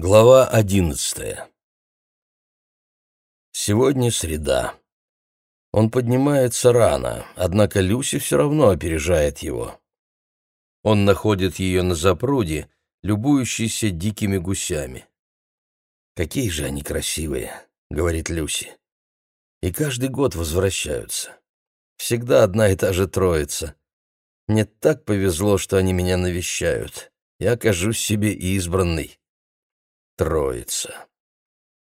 Глава одиннадцатая Сегодня среда. Он поднимается рано, однако Люси все равно опережает его. Он находит ее на запруде, любующейся дикими гусями. «Какие же они красивые», — говорит Люси. «И каждый год возвращаются. Всегда одна и та же троица. Мне так повезло, что они меня навещают. Я окажусь себе избранный». Троица.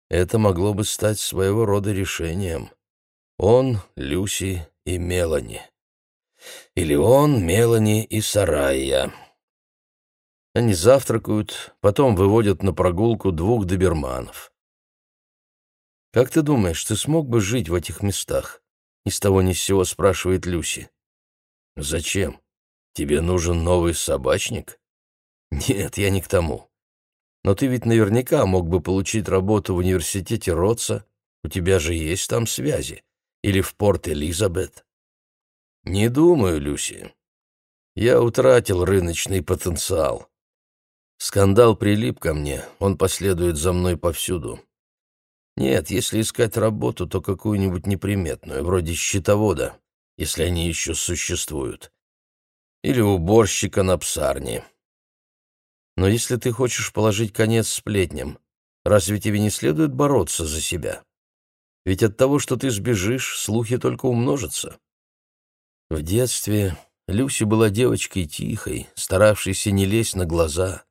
Это могло бы стать своего рода решением. Он, Люси и Мелани. Или он, Мелани и Сарайя. Они завтракают, потом выводят на прогулку двух доберманов. «Как ты думаешь, ты смог бы жить в этих местах?» Ни с того ни с сего спрашивает Люси. «Зачем? Тебе нужен новый собачник?» «Нет, я не к тому. Но ты ведь наверняка мог бы получить работу в университете Ротса, у тебя же есть там связи. Или в Порт-Элизабет. Не думаю, Люси. Я утратил рыночный потенциал. Скандал прилип ко мне, он последует за мной повсюду. Нет, если искать работу, то какую-нибудь неприметную, вроде счетовода, если они еще существуют. Или уборщика на псарне. Но если ты хочешь положить конец сплетням, разве тебе не следует бороться за себя? Ведь от того, что ты сбежишь, слухи только умножатся. В детстве Люси была девочкой тихой, старавшейся не лезть на глаза.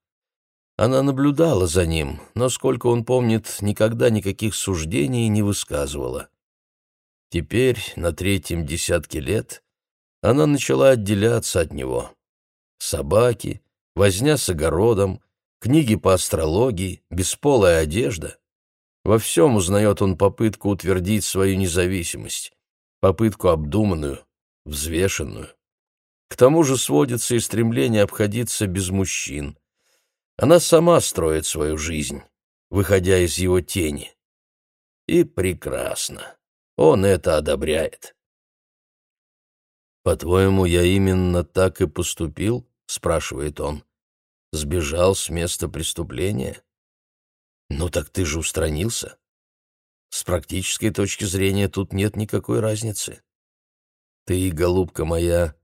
Она наблюдала за ним, но, сколько он помнит, никогда никаких суждений не высказывала. Теперь, на третьем десятке лет, она начала отделяться от него. Собаки, возня с огородом, книги по астрологии, бесполая одежда. Во всем узнает он попытку утвердить свою независимость, попытку обдуманную, взвешенную. К тому же сводится и стремление обходиться без мужчин. Она сама строит свою жизнь, выходя из его тени. И прекрасно. Он это одобряет. «По-твоему, я именно так и поступил?» Спрашивает он. Сбежал с места преступления? Ну так ты же устранился. С практической точки зрения тут нет никакой разницы. Ты, голубка моя,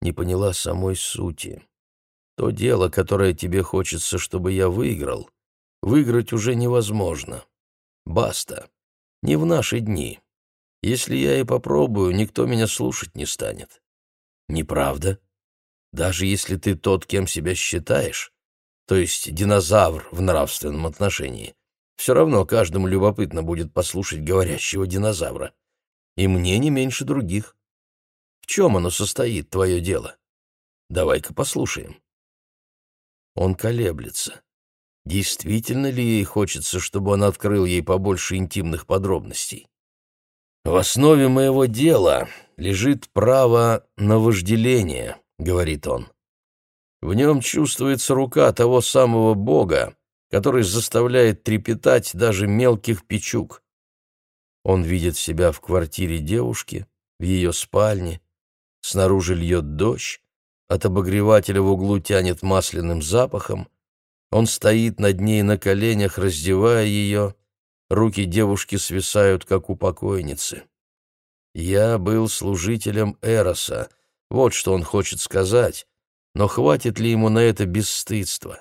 не поняла самой сути. То дело, которое тебе хочется, чтобы я выиграл, выиграть уже невозможно. Баста. Не в наши дни. Если я и попробую, никто меня слушать не станет. Неправда? Даже если ты тот, кем себя считаешь, то есть динозавр в нравственном отношении, все равно каждому любопытно будет послушать говорящего динозавра. И мне не меньше других. В чем оно состоит, твое дело? Давай-ка послушаем. Он колеблется. Действительно ли ей хочется, чтобы он открыл ей побольше интимных подробностей? В основе моего дела лежит право на вожделение, — говорит он. В нем чувствуется рука того самого Бога, который заставляет трепетать даже мелких печук. Он видит себя в квартире девушки, в ее спальне. Снаружи льет дождь, от обогревателя в углу тянет масляным запахом. Он стоит над ней на коленях, раздевая ее. Руки девушки свисают, как у покойницы. Я был служителем Эроса, вот что он хочет сказать, но хватит ли ему на это бесстыдство?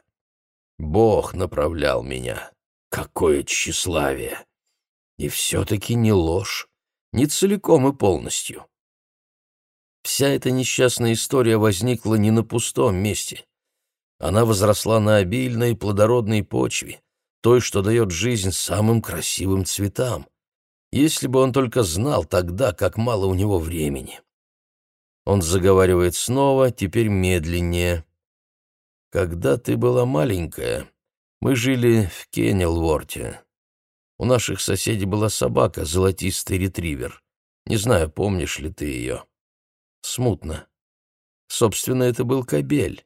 Бог направлял меня. Какое тщеславие! И все-таки не ложь, не целиком и полностью. Вся эта несчастная история возникла не на пустом месте. Она возросла на обильной плодородной почве, той, что дает жизнь самым красивым цветам. Если бы он только знал тогда, как мало у него времени. Он заговаривает снова, теперь медленнее. «Когда ты была маленькая, мы жили в Кеннелворте. У наших соседей была собака, золотистый ретривер. Не знаю, помнишь ли ты ее?» «Смутно. Собственно, это был кобель.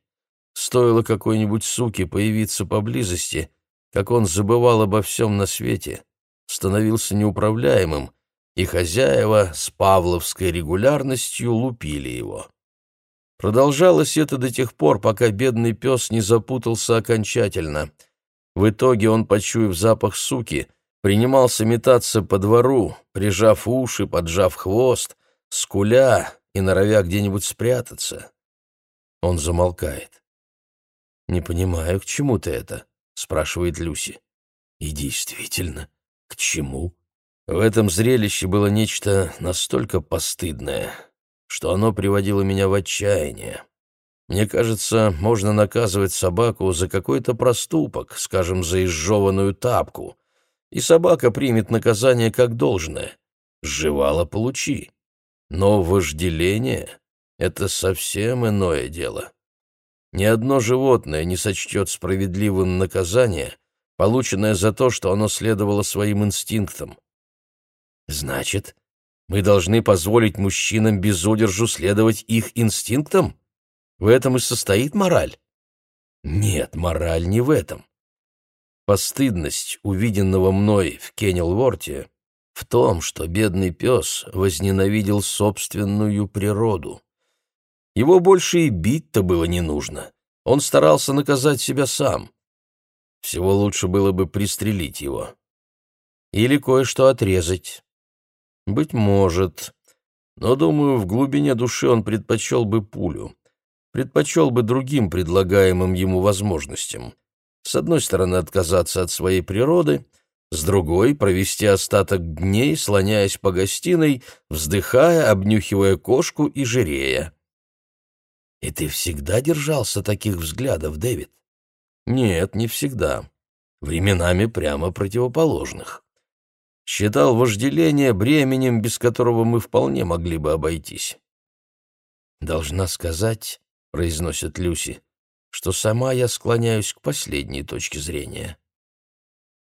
Стоило какой-нибудь суке появиться поблизости, как он забывал обо всем на свете, становился неуправляемым, и хозяева с павловской регулярностью лупили его. Продолжалось это до тех пор, пока бедный пес не запутался окончательно. В итоге он, почуяв запах суки, принимался метаться по двору, прижав уши, поджав хвост, скуля и норовя где-нибудь спрятаться. Он замолкает. «Не понимаю, к чему ты это?» — спрашивает Люси. «И действительно, к чему?» В этом зрелище было нечто настолько постыдное, что оно приводило меня в отчаяние. Мне кажется, можно наказывать собаку за какой-то проступок, скажем, за изжеванную тапку, и собака примет наказание как должное. Сживала — получи. Но вожделение — это совсем иное дело. Ни одно животное не сочтет справедливым наказание, полученное за то, что оно следовало своим инстинктам. Значит, мы должны позволить мужчинам без удержу следовать их инстинктам? В этом и состоит мораль? Нет, мораль не в этом. Постыдность увиденного мной в Кеннелворте в том, что бедный пес возненавидел собственную природу. Его больше и бить-то было не нужно. Он старался наказать себя сам. Всего лучше было бы пристрелить его. Или кое-что отрезать. Быть может. Но, думаю, в глубине души он предпочел бы пулю. Предпочел бы другим предлагаемым ему возможностям. С одной стороны, отказаться от своей природы — с другой — провести остаток дней, слоняясь по гостиной, вздыхая, обнюхивая кошку и жирея. «И ты всегда держался таких взглядов, Дэвид?» «Нет, не всегда. Временами прямо противоположных. Считал вожделение бременем, без которого мы вполне могли бы обойтись». «Должна сказать», — произносит Люси, — «что сама я склоняюсь к последней точке зрения».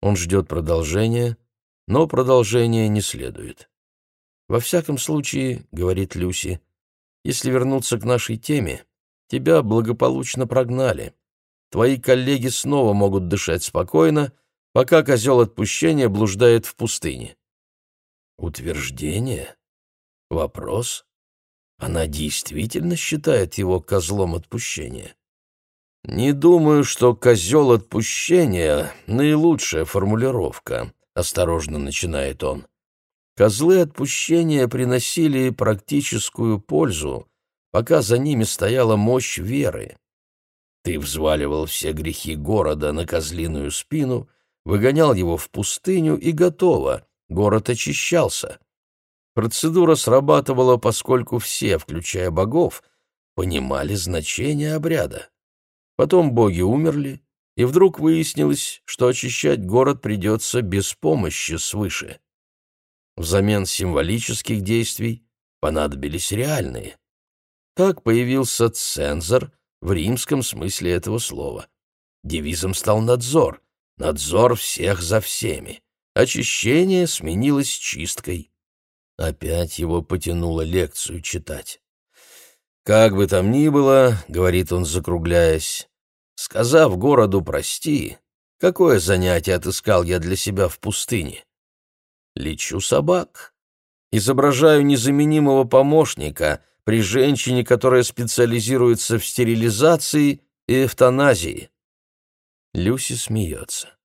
Он ждет продолжения, но продолжения не следует. «Во всяком случае, — говорит Люси, — если вернуться к нашей теме, тебя благополучно прогнали. Твои коллеги снова могут дышать спокойно, пока козел отпущения блуждает в пустыне». Утверждение? Вопрос? Она действительно считает его козлом отпущения? «Не думаю, что козел отпущения — наилучшая формулировка», — осторожно начинает он. «Козлы отпущения приносили практическую пользу, пока за ними стояла мощь веры. Ты взваливал все грехи города на козлиную спину, выгонял его в пустыню и готово, город очищался. Процедура срабатывала, поскольку все, включая богов, понимали значение обряда. Потом боги умерли, и вдруг выяснилось, что очищать город придется без помощи свыше. Взамен символических действий понадобились реальные. Так появился цензор в римском смысле этого слова. Девизом стал надзор, надзор всех за всеми. Очищение сменилось чисткой. Опять его потянуло лекцию читать. «Как бы там ни было, — говорит он, закругляясь, — сказав городу «прости», какое занятие отыскал я для себя в пустыне? Лечу собак. Изображаю незаменимого помощника при женщине, которая специализируется в стерилизации и эвтаназии. Люси смеется.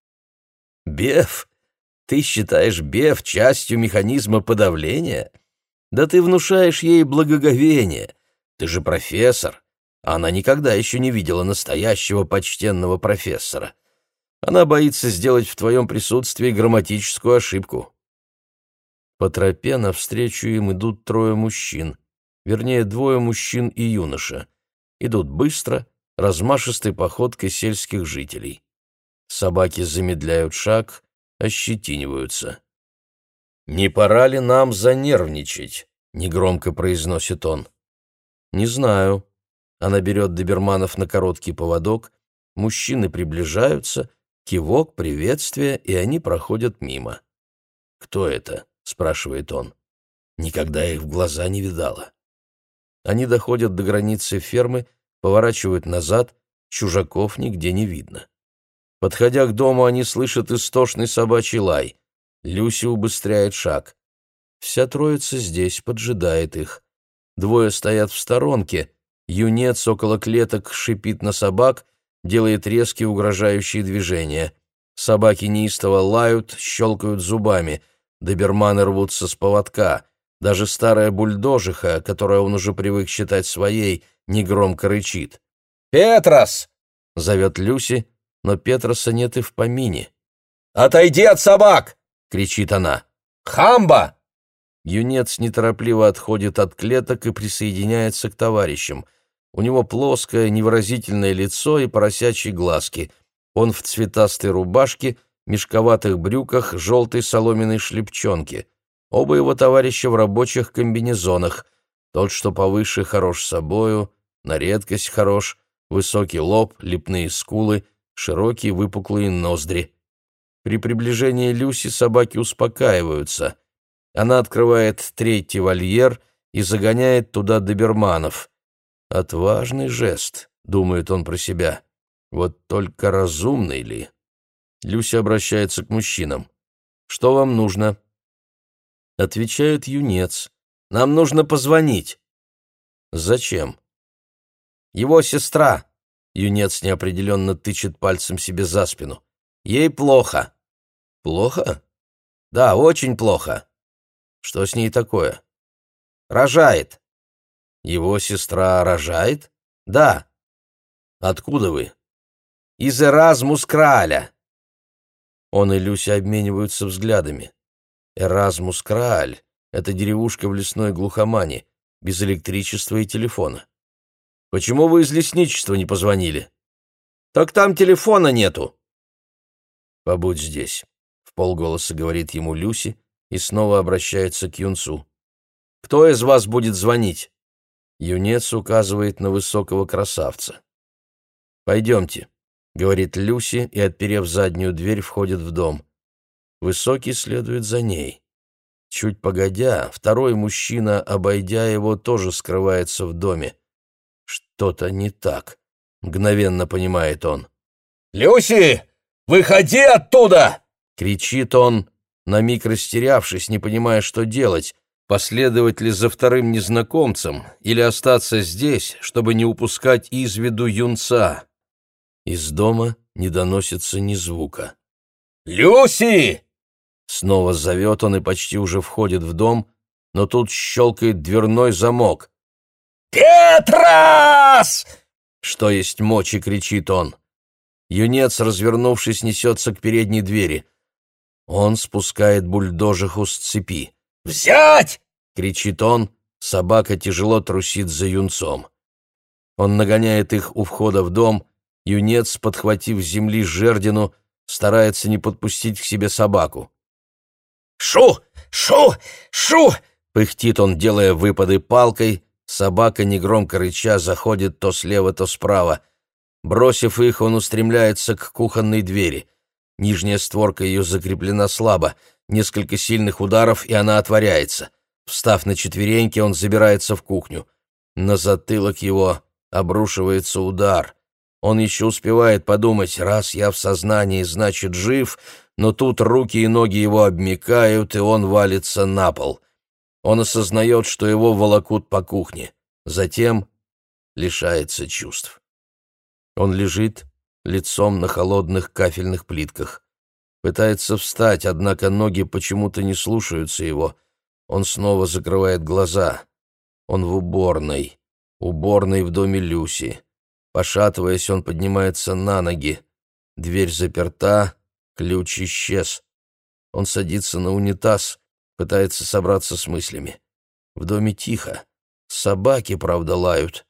«Беф? Ты считаешь Беф частью механизма подавления? Да ты внушаешь ей благоговение, ты же профессор. Она никогда еще не видела настоящего почтенного профессора. Она боится сделать в твоем присутствии грамматическую ошибку. По тропе навстречу им идут трое мужчин, вернее, двое мужчин и юноша. Идут быстро, размашистой походкой сельских жителей. Собаки замедляют шаг, ощетиниваются. «Не пора ли нам занервничать?» — негромко произносит он. «Не знаю». Она берет доберманов на короткий поводок, мужчины приближаются, кивок, приветствие, и они проходят мимо. «Кто это?» — спрашивает он. Никогда их в глаза не видала. Они доходят до границы фермы, поворачивают назад, чужаков нигде не видно. Подходя к дому, они слышат истошный собачий лай. Люси убыстряет шаг. Вся троица здесь поджидает их. Двое стоят в сторонке. Юнец около клеток шипит на собак, делает резкие угрожающие движения. Собаки неистово лают, щелкают зубами. Доберманы рвутся с поводка. Даже старая бульдожиха, которую он уже привык считать своей, негромко рычит. «Петрос!» — зовет Люси, но Петроса нет и в помине. «Отойди от собак!» — кричит она. «Хамба!» Юнец неторопливо отходит от клеток и присоединяется к товарищам. У него плоское, невыразительное лицо и поросячьи глазки. Он в цветастой рубашке, мешковатых брюках, желтой соломенной шлепчонке. Оба его товарища в рабочих комбинезонах. Тот, что повыше, хорош собою, на редкость хорош, высокий лоб, лепные скулы, широкие выпуклые ноздри. При приближении Люси собаки успокаиваются. Она открывает третий вольер и загоняет туда доберманов. Отважный жест, думает он про себя. Вот только разумный ли? Люся обращается к мужчинам. «Что вам нужно?» Отвечает юнец. «Нам нужно позвонить». «Зачем?» «Его сестра», — юнец неопределенно тычет пальцем себе за спину. «Ей плохо». «Плохо?» «Да, очень плохо». «Что с ней такое?» «Рожает». «Его сестра рожает?» «Да». «Откуда вы?» «Из Эразмус Краля». Он и Люся обмениваются взглядами. Эразмус Крааль — это деревушка в лесной глухомане, без электричества и телефона. Почему вы из лесничества не позвонили? Так там телефона нету. Побудь здесь, в полголоса говорит ему Люси и снова обращается к юнцу. Кто из вас будет звонить? Юнец указывает на высокого красавца. Пойдемте, говорит Люси и, отперев заднюю дверь, входит в дом. Высокий следует за ней. Чуть погодя, второй мужчина, обойдя его, тоже скрывается в доме. Что-то не так, мгновенно понимает он. «Люси, выходи оттуда!» — кричит он, на миг растерявшись, не понимая, что делать, последовать ли за вторым незнакомцем или остаться здесь, чтобы не упускать из виду юнца. Из дома не доносится ни звука. «Люси!» Снова зовет он и почти уже входит в дом, но тут щелкает дверной замок. «Петрос!» Что есть мочи, кричит он. Юнец, развернувшись, несется к передней двери. Он спускает бульдожиху с цепи. «Взять!» — кричит он. Собака тяжело трусит за юнцом. Он нагоняет их у входа в дом. Юнец, подхватив с земли жердину, старается не подпустить к себе собаку. «Шу! Шу! Шу!» — пыхтит он, делая выпады палкой. Собака, негромко рыча, заходит то слева, то справа. Бросив их, он устремляется к кухонной двери. Нижняя створка ее закреплена слабо. Несколько сильных ударов, и она отворяется. Встав на четвереньки, он забирается в кухню. На затылок его обрушивается удар. Он еще успевает подумать, раз я в сознании, значит, жив, но тут руки и ноги его обмикают, и он валится на пол. Он осознает, что его волокут по кухне. Затем лишается чувств. Он лежит лицом на холодных кафельных плитках. Пытается встать, однако ноги почему-то не слушаются его. Он снова закрывает глаза. Он в уборной. Уборной в доме Люси. Пошатываясь, он поднимается на ноги. Дверь заперта, Ключ исчез. Он садится на унитаз, пытается собраться с мыслями. В доме тихо. Собаки, правда, лают.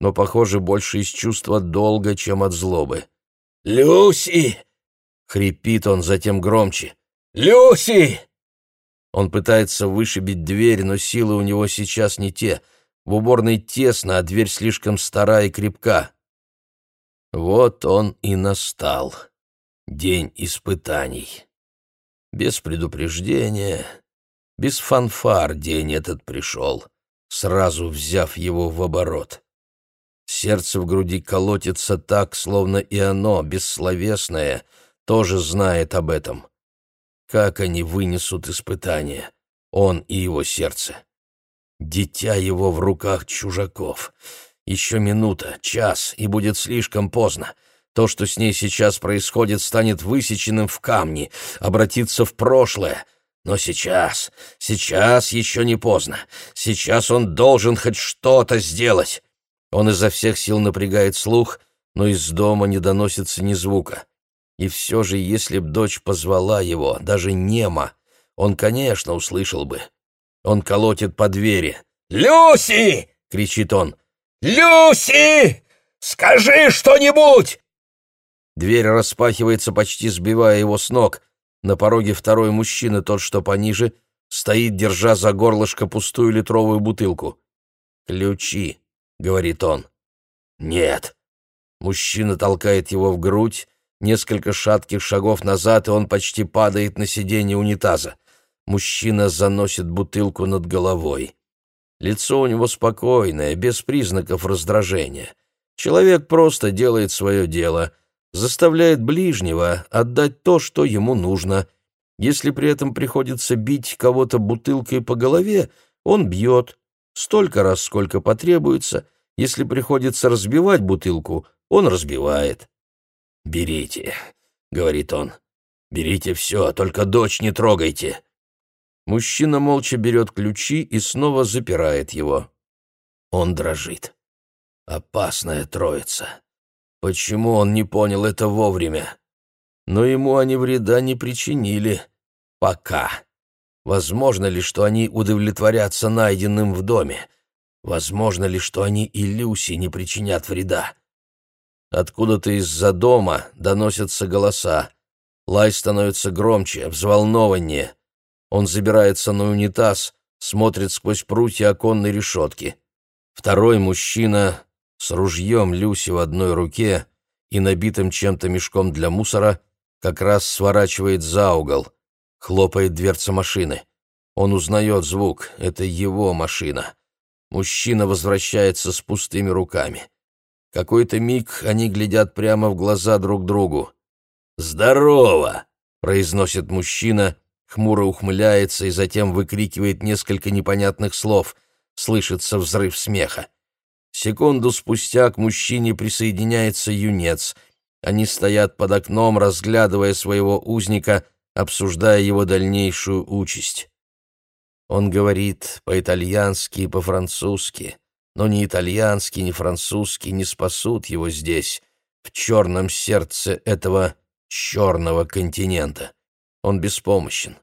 Но, похоже, больше из чувства долга, чем от злобы. «Люси!» — хрипит он, затем громче. «Люси!» Он пытается вышибить дверь, но силы у него сейчас не те. В уборной тесно, а дверь слишком стара и крепка. Вот он и настал день испытаний. Без предупреждения, без фанфар день этот пришел, сразу взяв его в оборот. Сердце в груди колотится так, словно и оно, бессловесное, тоже знает об этом. Как они вынесут испытания, он и его сердце. Дитя его в руках чужаков. Еще минута, час, и будет слишком поздно. То, что с ней сейчас происходит, станет высеченным в камне, обратится в прошлое. Но сейчас, сейчас еще не поздно. Сейчас он должен хоть что-то сделать. Он изо всех сил напрягает слух, но из дома не доносится ни звука. И все же, если б дочь позвала его, даже нема, он, конечно, услышал бы. Он колотит по двери. «Люси!» — кричит он. «Люси! Скажи что-нибудь!» Дверь распахивается, почти сбивая его с ног. На пороге второй мужчина, тот, что пониже, стоит, держа за горлышко пустую литровую бутылку. «Ключи», — говорит он. «Нет». Мужчина толкает его в грудь, несколько шатких шагов назад, и он почти падает на сиденье унитаза. Мужчина заносит бутылку над головой. Лицо у него спокойное, без признаков раздражения. Человек просто делает свое дело, заставляет ближнего отдать то, что ему нужно. Если при этом приходится бить кого-то бутылкой по голове, он бьет. Столько раз, сколько потребуется. Если приходится разбивать бутылку, он разбивает. «Берите», — говорит он, — «берите все, только дочь не трогайте». Мужчина молча берет ключи и снова запирает его. Он дрожит. Опасная троица. Почему он не понял это вовремя? Но ему они вреда не причинили. Пока. Возможно ли, что они удовлетворятся найденным в доме? Возможно ли, что они и Люси не причинят вреда? Откуда-то из-за дома доносятся голоса. Лай становится громче, взволнованнее. Он забирается на унитаз, смотрит сквозь прутья оконной решетки. Второй мужчина с ружьем Люси в одной руке и набитым чем-то мешком для мусора как раз сворачивает за угол, хлопает дверца машины. Он узнает звук, это его машина. Мужчина возвращается с пустыми руками. Какой-то миг они глядят прямо в глаза друг другу. «Здорово!» — произносит мужчина хмуро ухмыляется и затем выкрикивает несколько непонятных слов. Слышится взрыв смеха. Секунду спустя к мужчине присоединяется юнец. Они стоят под окном, разглядывая своего узника, обсуждая его дальнейшую участь. Он говорит по-итальянски и по-французски, но ни итальянский, ни французский не спасут его здесь, в черном сердце этого черного континента. Он беспомощен.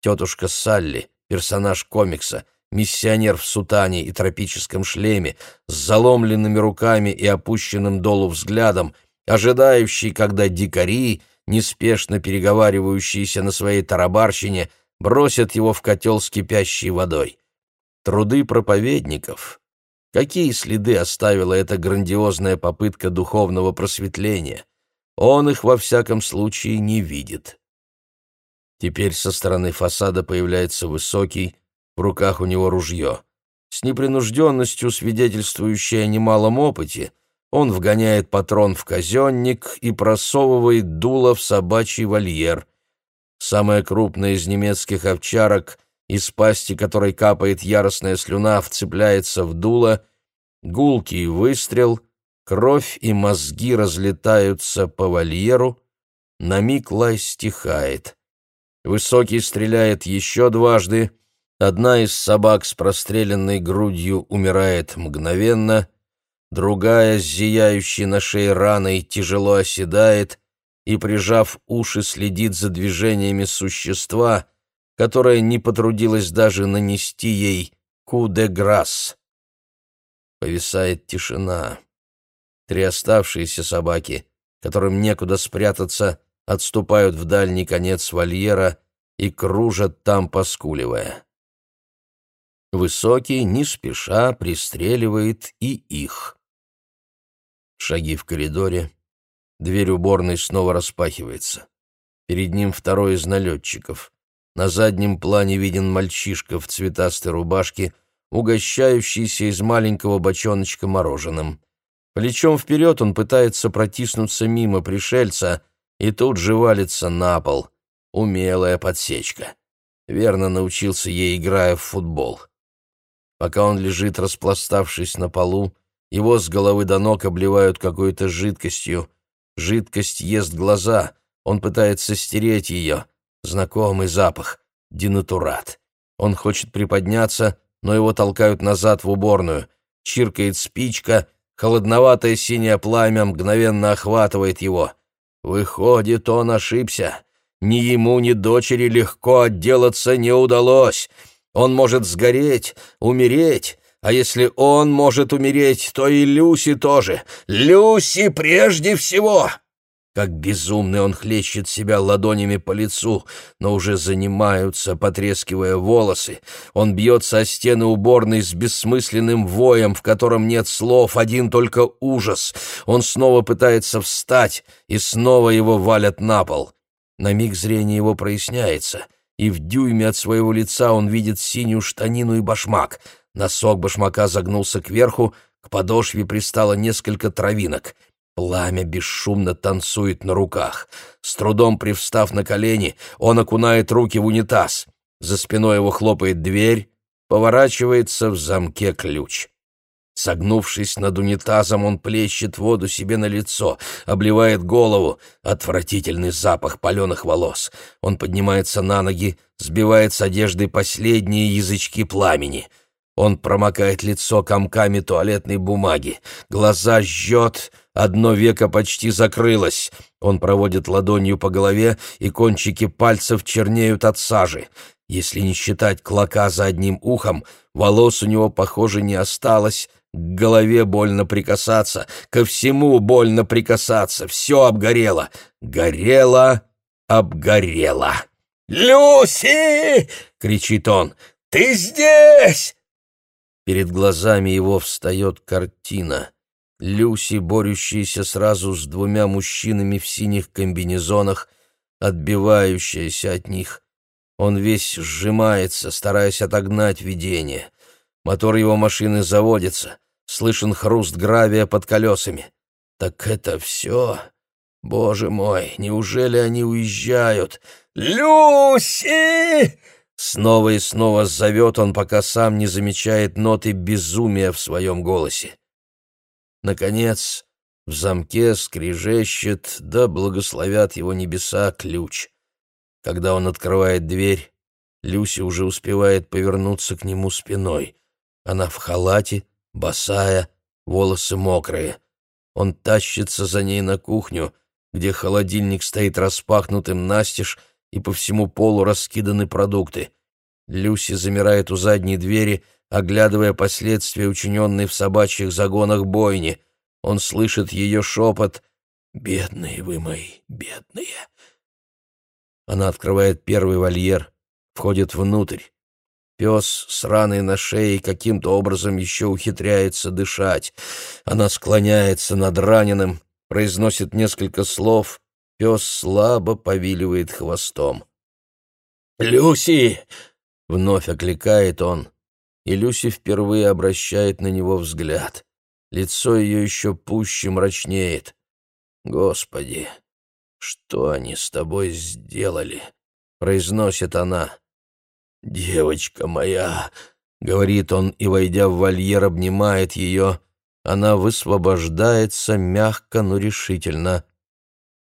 Тетушка Салли, персонаж комикса, миссионер в сутане и тропическом шлеме, с заломленными руками и опущенным долу взглядом, ожидающий, когда дикари, неспешно переговаривающиеся на своей тарабарщине, бросят его в котел с кипящей водой. Труды проповедников. Какие следы оставила эта грандиозная попытка духовного просветления? Он их, во всяком случае, не видит. Теперь со стороны фасада появляется высокий, в руках у него ружье. С непринужденностью, свидетельствующей о немалом опыте, он вгоняет патрон в казенник и просовывает дуло в собачий вольер. Самая крупная из немецких овчарок, из пасти которой капает яростная слюна, вцепляется в дуло, гулкий выстрел, кровь и мозги разлетаются по вольеру, на миг лай стихает. Высокий стреляет еще дважды. Одна из собак с простреленной грудью умирает мгновенно, другая с зияющей на шее раной тяжело оседает и, прижав уши, следит за движениями существа, которое не потрудилось даже нанести ей ку-де-грасс. Повисает тишина. Три оставшиеся собаки, которым некуда спрятаться, отступают в дальний конец вольера и кружат там, поскуливая. Высокий, не спеша, пристреливает и их. Шаги в коридоре. Дверь уборной снова распахивается. Перед ним второй из налетчиков. На заднем плане виден мальчишка в цветастой рубашке, угощающийся из маленького бочоночка мороженым. Плечом вперед он пытается протиснуться мимо пришельца, и тут же валится на пол. Умелая подсечка. Верно научился ей, играя в футбол. Пока он лежит, распластавшись на полу, его с головы до ног обливают какой-то жидкостью. Жидкость ест глаза, он пытается стереть ее. Знакомый запах. Денатурат. Он хочет приподняться, но его толкают назад в уборную. Чиркает спичка, холодноватое синее пламя мгновенно охватывает его. Выходит, он ошибся. Ни ему, ни дочери легко отделаться не удалось. Он может сгореть, умереть, а если он может умереть, то и Люси тоже. Люси прежде всего!» Как безумный он хлещет себя ладонями по лицу, но уже занимаются, потрескивая волосы. Он бьется о стены уборной с бессмысленным воем, в котором нет слов, один только ужас. Он снова пытается встать, и снова его валят на пол. На миг зрение его проясняется, и в дюйме от своего лица он видит синюю штанину и башмак. Носок башмака загнулся кверху, к подошве пристало несколько травинок — Пламя бесшумно танцует на руках. С трудом привстав на колени, он окунает руки в унитаз. За спиной его хлопает дверь, поворачивается в замке ключ. Согнувшись над унитазом, он плещет воду себе на лицо, обливает голову. Отвратительный запах паленых волос. Он поднимается на ноги, сбивает с одежды последние язычки пламени. Он промокает лицо комками туалетной бумаги. Глаза жжет, Одно веко почти закрылось. Он проводит ладонью по голове, и кончики пальцев чернеют от сажи. Если не считать клока за одним ухом, волос у него, похоже, не осталось. К голове больно прикасаться, ко всему больно прикасаться. Все обгорело. Горело, обгорело. «Люси!» — кричит он. «Ты здесь!» Перед глазами его встает картина. Люси, борющаяся сразу с двумя мужчинами в синих комбинезонах, отбивающаяся от них. Он весь сжимается, стараясь отогнать видение. Мотор его машины заводится, слышен хруст гравия под колесами. Так это все? Боже мой, неужели они уезжают? «Люси!» Снова и снова зовет он, пока сам не замечает ноты безумия в своем голосе. Наконец, в замке скрежещет, да благословят его небеса, ключ. Когда он открывает дверь, Люся уже успевает повернуться к нему спиной. Она в халате, босая, волосы мокрые. Он тащится за ней на кухню, где холодильник стоит распахнутым настежь, и по всему полу раскиданы продукты. Люси замирает у задней двери, оглядывая последствия, учиненной в собачьих загонах бойни. Он слышит ее шепот «Бедные вы мои, бедные!» Она открывает первый вольер, входит внутрь. Пес с раной на шее каким-то образом еще ухитряется дышать. Она склоняется над раненым, произносит несколько слов. Пес слабо повиливает хвостом. «Люси!» — вновь окликает он и Люси впервые обращает на него взгляд. Лицо ее еще пуще мрачнеет. «Господи, что они с тобой сделали?» — произносит она. «Девочка моя!» — говорит он и, войдя в вольер, обнимает ее. Она высвобождается мягко, но решительно.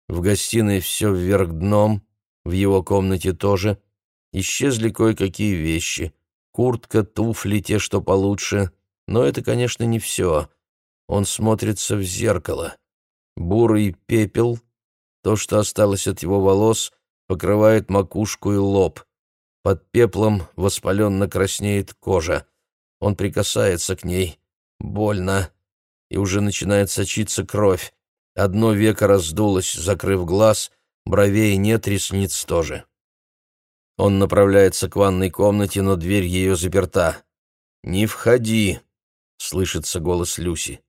В гостиной все вверх дном, в его комнате тоже. Исчезли кое-какие вещи — Куртка, туфли, те, что получше. Но это, конечно, не все. Он смотрится в зеркало. Бурый пепел, то, что осталось от его волос, покрывает макушку и лоб. Под пеплом воспаленно краснеет кожа. Он прикасается к ней. Больно. И уже начинает сочиться кровь. Одно веко раздулось, закрыв глаз, бровей нет, ресниц тоже. Он направляется к ванной комнате, но дверь ее заперта. «Не входи!» — слышится голос Люси.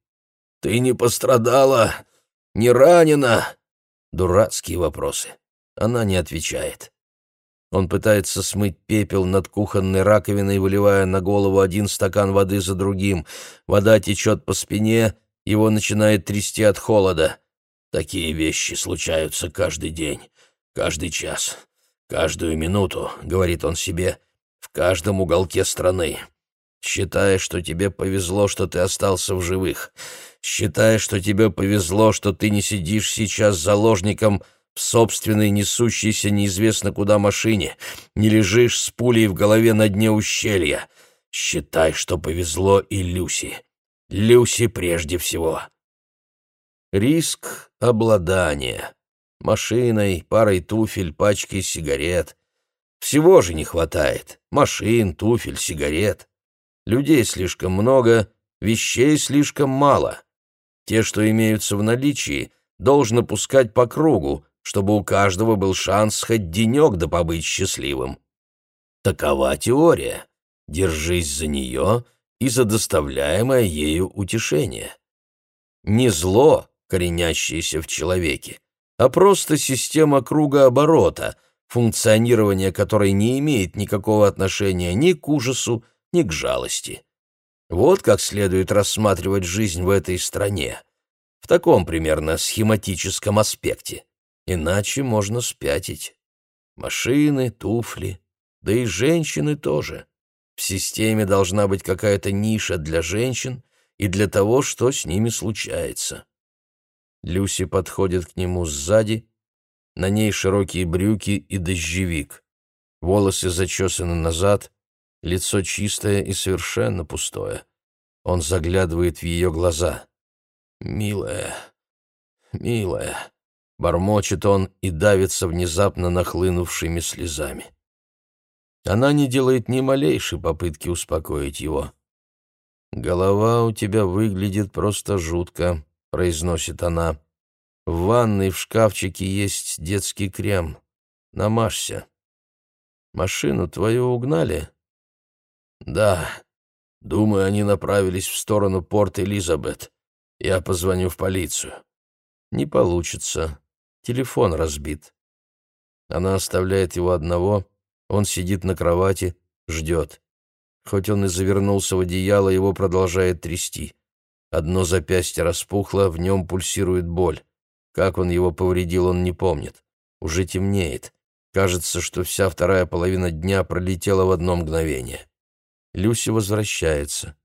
«Ты не пострадала? Не ранена?» Дурацкие вопросы. Она не отвечает. Он пытается смыть пепел над кухонной раковиной, выливая на голову один стакан воды за другим. Вода течет по спине, его начинает трясти от холода. Такие вещи случаются каждый день, каждый час. Каждую минуту, — говорит он себе, — в каждом уголке страны. считая, что тебе повезло, что ты остался в живых, считая, что тебе повезло, что ты не сидишь сейчас заложником в собственной несущейся неизвестно куда машине, не лежишь с пулей в голове на дне ущелья. Считай, что повезло и Люси. Люси прежде всего. Риск обладания. Машиной, парой туфель, пачкой сигарет. Всего же не хватает. Машин, туфель, сигарет. Людей слишком много, вещей слишком мало. Те, что имеются в наличии, должно пускать по кругу, чтобы у каждого был шанс хоть денек да побыть счастливым. Такова теория. Держись за нее и за доставляемое ею утешение. Не зло, коренящееся в человеке, а просто система кругооборота, функционирование которой не имеет никакого отношения ни к ужасу, ни к жалости. Вот как следует рассматривать жизнь в этой стране. В таком примерно схематическом аспекте. Иначе можно спятить. Машины, туфли, да и женщины тоже. В системе должна быть какая-то ниша для женщин и для того, что с ними случается. Люси подходит к нему сзади, на ней широкие брюки и дождевик. Волосы зачесаны назад, лицо чистое и совершенно пустое. Он заглядывает в ее глаза. «Милая, милая», — бормочет он и давится внезапно нахлынувшими слезами. Она не делает ни малейшей попытки успокоить его. «Голова у тебя выглядит просто жутко», — произносит она. «В ванной в шкафчике есть детский крем. Намажься. Машину твою угнали?» «Да. Думаю, они направились в сторону порт Элизабет. Я позвоню в полицию». «Не получится. Телефон разбит». Она оставляет его одного он сидит на кровати, ждет. Хоть он и завернулся в одеяло, его продолжает трясти. Одно запястье распухло, в нем пульсирует боль. Как он его повредил, он не помнит. Уже темнеет. Кажется, что вся вторая половина дня пролетела в одно мгновение. Люси возвращается.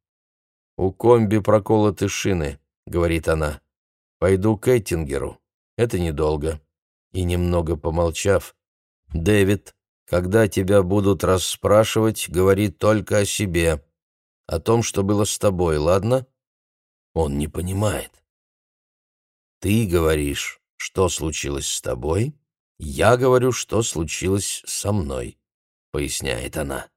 «У комби проколоты шины», — говорит она. «Пойду к Эттингеру. Это недолго». И немного помолчав, «Дэвид, когда тебя будут расспрашивать, говори только о себе, о том, что было с тобой, ладно? Он не понимает. Ты говоришь, что случилось с тобой, я говорю, что случилось со мной, поясняет она.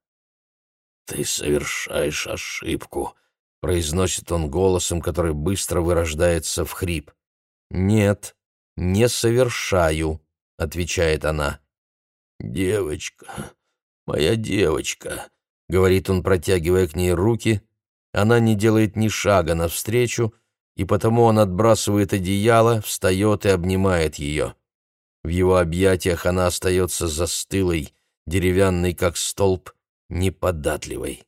Ты совершаешь ошибку, произносит он голосом, который быстро вырождается в хрип. Нет, не совершаю, отвечает она. «Девочка, моя девочка», — говорит он, протягивая к ней руки. Она не делает ни шага навстречу, и потому он отбрасывает одеяло, встает и обнимает ее. В его объятиях она остается застылой, деревянной, как столб, неподатливой.